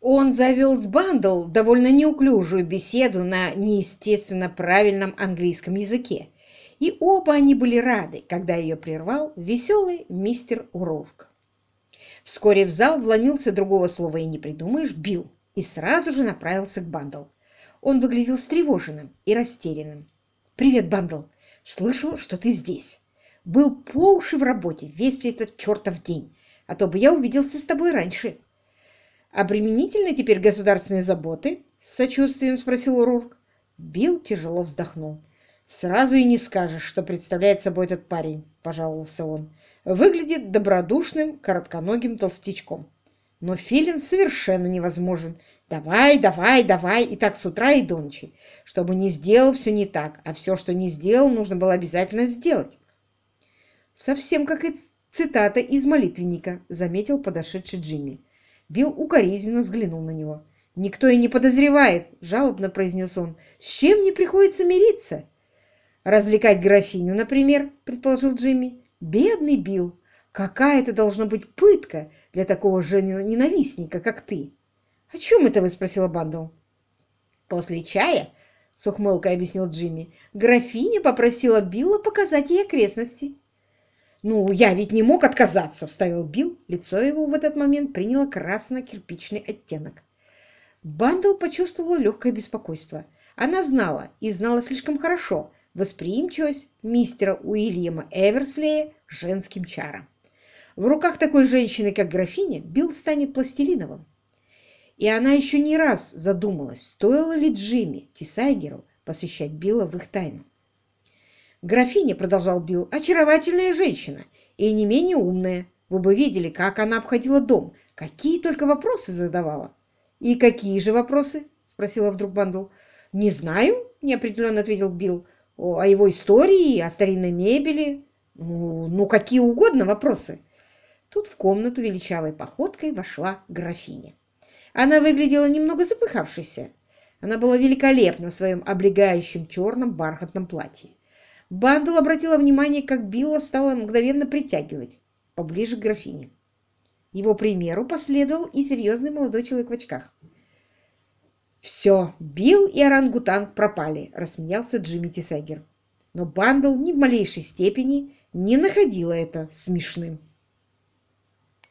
Он завел с Бандл довольно неуклюжую беседу на неестественно правильном английском языке, и оба они были рады, когда ее прервал веселый мистер О'Рурк. Вскоре в зал вломился другого слова и не придумаешь, Билл, и сразу же направился к Бандл. Он выглядел встревоженным и растерянным. «Привет, Бандл! Слышал, что ты здесь. Был по уши в работе весь этот чертов день, а то бы я увиделся с тобой раньше». «Обременительны теперь государственные заботы?» — с сочувствием спросил Рурк. Билл тяжело вздохнул. «Сразу и не скажешь, что представляет собой этот парень», — пожаловался он. «Выглядит добродушным, коротконогим толстячком. Но Филин совершенно невозможен. Давай, давай, давай, и так с утра и до ночи. Чтобы не сделал, все не так, а все, что не сделал, нужно было обязательно сделать». «Совсем как и цитата из молитвенника», — заметил подошедший Джимми. Билл укоризненно взглянул на него. «Никто и не подозревает», — жалобно произнес он. «С чем мне приходится мириться?» «Развлекать графиню, например», — предположил Джимми. «Бедный Билл! Какая это должна быть пытка для такого же ненавистника, как ты!» «О чем это вы?» — спросила Бандл. «После чая», — с ухмылкой объяснил Джимми, «графиня попросила Билла показать ей окрестности». «Ну, я ведь не мог отказаться!» — вставил Билл. Лицо его в этот момент приняло красно-кирпичный оттенок. Бандл почувствовала легкое беспокойство. Она знала, и знала слишком хорошо, восприимчивость мистера Уильяма Эверслея женским чарам. В руках такой женщины, как графиня, Билл станет пластилиновым. И она еще не раз задумалась, стоило ли Джимми Тисайгеру посвящать Билла в их тайну. Графиня, продолжал Билл, очаровательная женщина и не менее умная. Вы бы видели, как она обходила дом, какие только вопросы задавала. И какие же вопросы? спросила вдруг Бандл. Не знаю, неопределенно ответил Билл. О, его истории, о старинной мебели. Ну, ну, какие угодно вопросы. Тут в комнату величавой походкой вошла графиня. Она выглядела немного запыхавшейся. Она была великолепна в своем облегающем черном бархатном платье. Бандл обратила внимание, как Билла стало мгновенно притягивать поближе к графине. Его примеру последовал и серьезный молодой человек в очках. «Все, Билл и орангутанг пропали», — рассмеялся Джимми Тисайгер. Но Бандл ни в малейшей степени не находила это смешным.